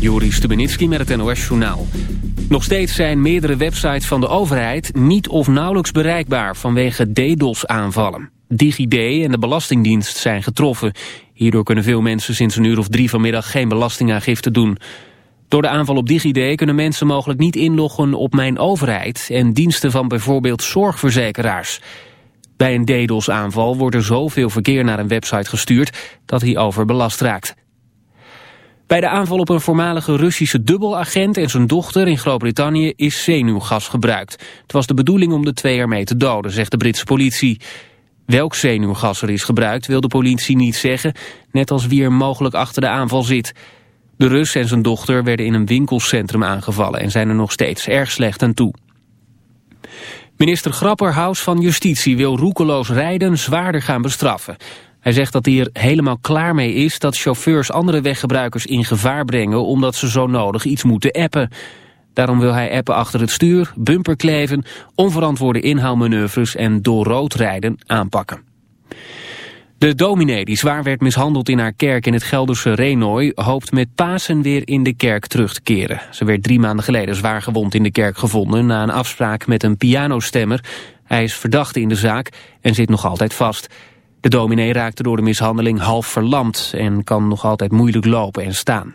Juri Stubenitski met het NOS-journaal. Nog steeds zijn meerdere websites van de overheid niet of nauwelijks bereikbaar vanwege DDoS-aanvallen. DigiD en de Belastingdienst zijn getroffen. Hierdoor kunnen veel mensen sinds een uur of drie vanmiddag geen belastingaangifte doen. Door de aanval op DigiD kunnen mensen mogelijk niet inloggen op Mijn Overheid... en diensten van bijvoorbeeld zorgverzekeraars. Bij een DDoS-aanval wordt er zoveel verkeer naar een website gestuurd... dat hij overbelast raakt. Bij de aanval op een voormalige Russische dubbelagent en zijn dochter in Groot-Brittannië is zenuwgas gebruikt. Het was de bedoeling om de twee ermee te doden, zegt de Britse politie. Welk zenuwgas er is gebruikt wil de politie niet zeggen, net als wie er mogelijk achter de aanval zit. De Rus en zijn dochter werden in een winkelcentrum aangevallen en zijn er nog steeds erg slecht aan toe. Minister Grapperhaus van Justitie wil roekeloos rijden zwaarder gaan bestraffen. Hij zegt dat hij er helemaal klaar mee is dat chauffeurs andere weggebruikers in gevaar brengen omdat ze zo nodig iets moeten appen. Daarom wil hij appen achter het stuur, bumperkleven, onverantwoorde inhaalmanoeuvres en door rood rijden aanpakken. De dominee die zwaar werd mishandeld in haar kerk in het Gelderse Renoy... hoopt met Pasen weer in de kerk terug te keren. Ze werd drie maanden geleden zwaar gewond in de kerk gevonden... na een afspraak met een pianostemmer. Hij is verdachte in de zaak en zit nog altijd vast. De dominee raakte door de mishandeling half verlamd... en kan nog altijd moeilijk lopen en staan.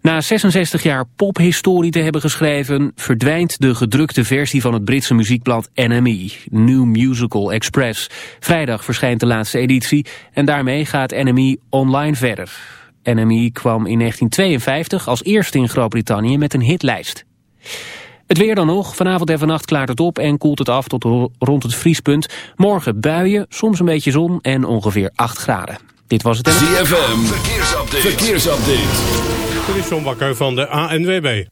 Na 66 jaar pophistorie te hebben geschreven... verdwijnt de gedrukte versie van het Britse muziekblad NME, New Musical Express. Vrijdag verschijnt de laatste editie en daarmee gaat NME online verder. NME kwam in 1952 als eerste in Groot-Brittannië met een hitlijst. Het weer dan nog. Vanavond en vannacht klaart het op en koelt het af tot rond het vriespunt. Morgen buien, soms een beetje zon en ongeveer 8 graden. Dit was het... ZFM, verkeersupdate. verkeersupdate. Dit is John Bakker van de ANWB.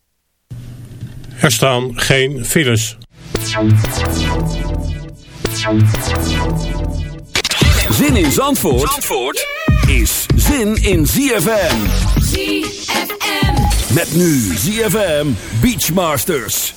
Er staan geen files. Zin in Zandvoort, Zandvoort is zin in ZFM. ZFM. Met nu ZFM Beachmasters.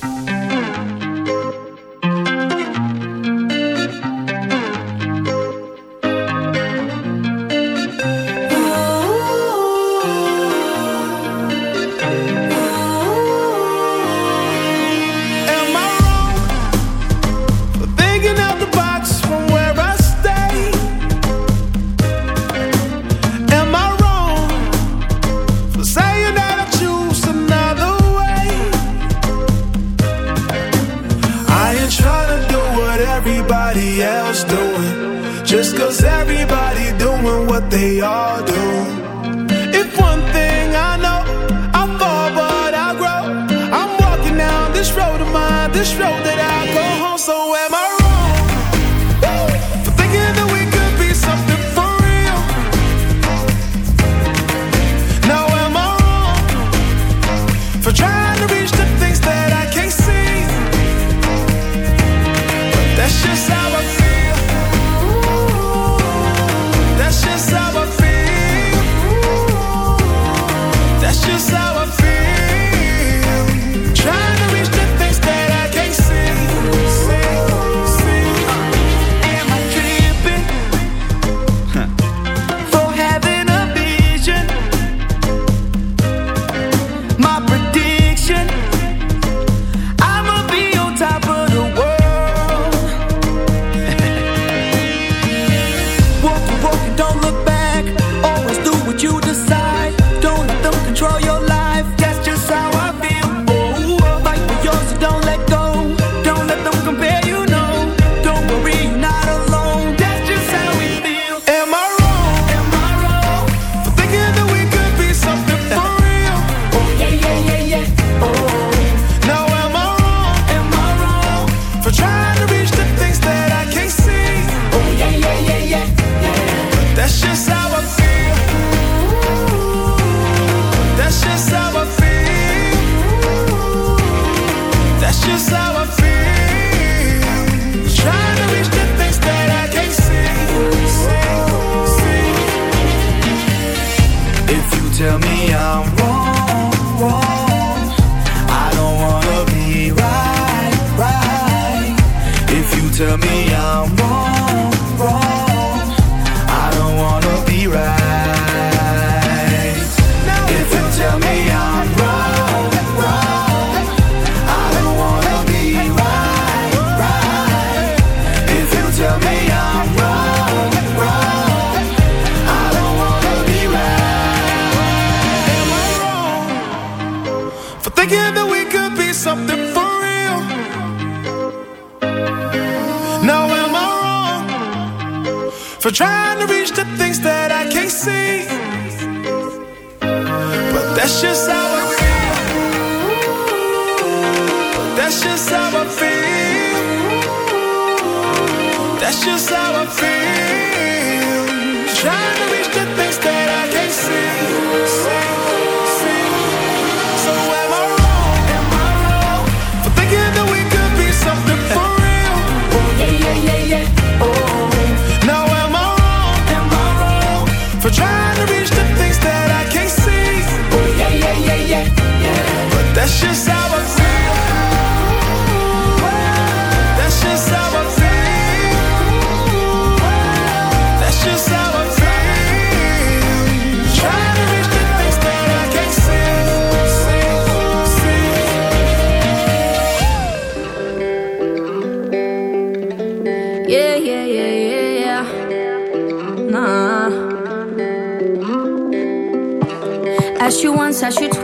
That's just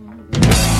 Mm-hmm.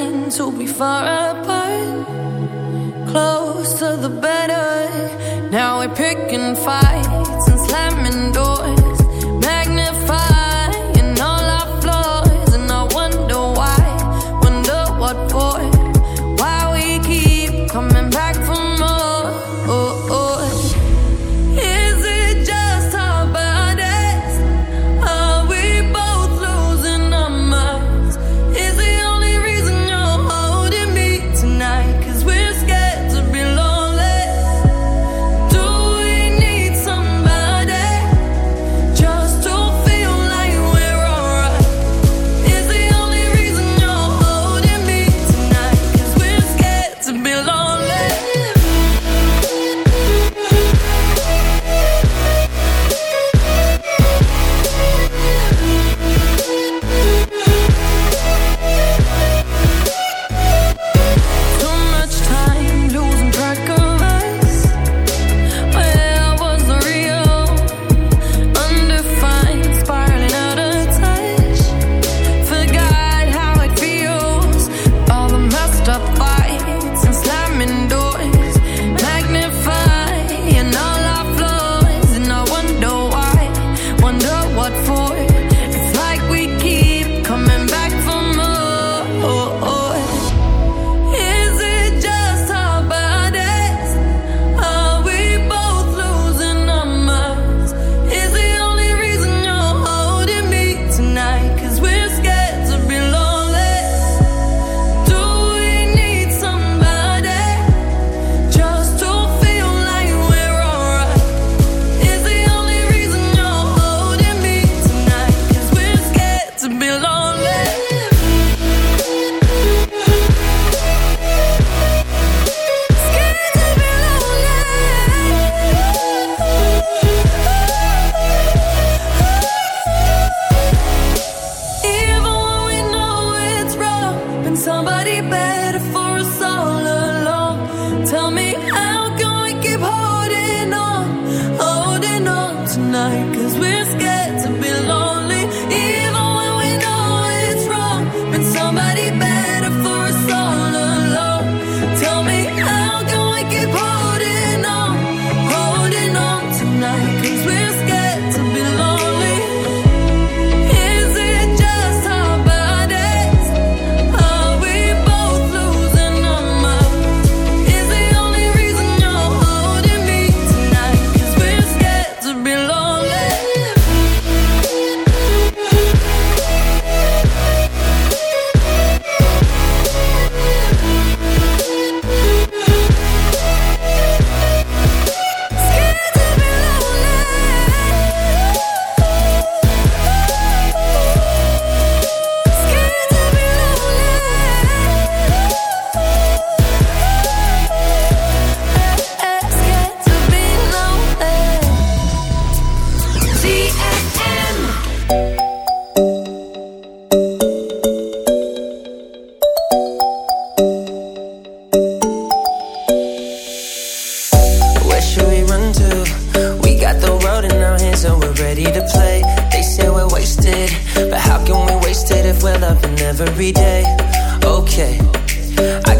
pretend to be far apart. Closer the better. Now we're picking fights and slamming doors.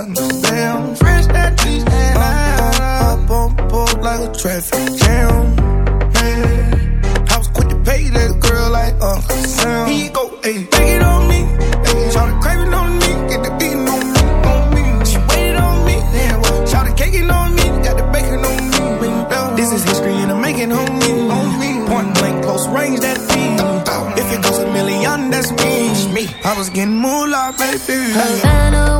Damn, fresh out East Atlanta. Up on board like a traffic jam. Man, I was quick to pay that girl like Uncle Sam. He go, ayy, take it on me. Ayy, shout it on me. Get the beating on me, on me. She waited on me. Damn, shout it on me. Got the bacon on me. This is history and I'm making me. On me. Point blank, close range, that feed. If it goes a million, that's me. me. I was getting moolah, baby. Havana,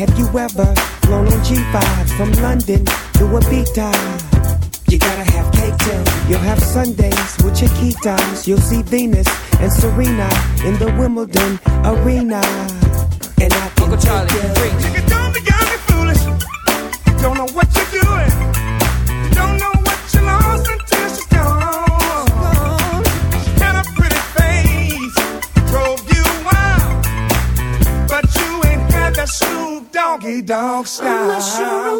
have you ever flown on G5 from London to a Ibiza? You gotta have cake too. You'll have Sundays with your Chiquitas. You'll see Venus and Serena in the Wimbledon arena. And I can Uncle Charlie, rock star.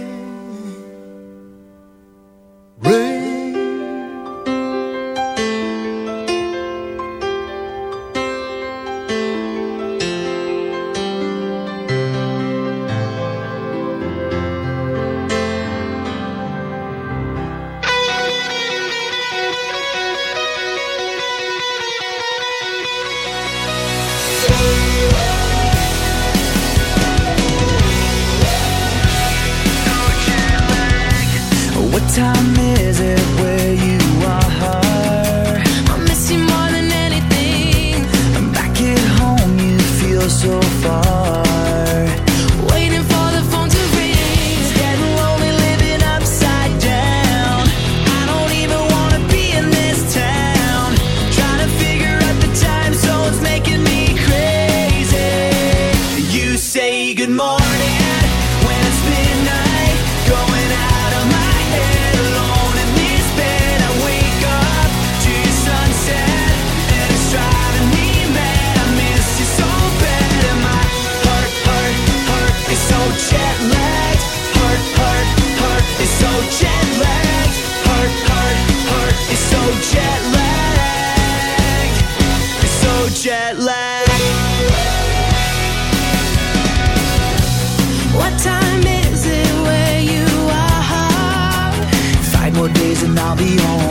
I'll be home.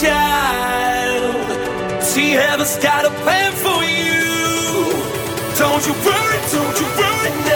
child. She haven't a plan for you. Don't you worry, don't you worry now.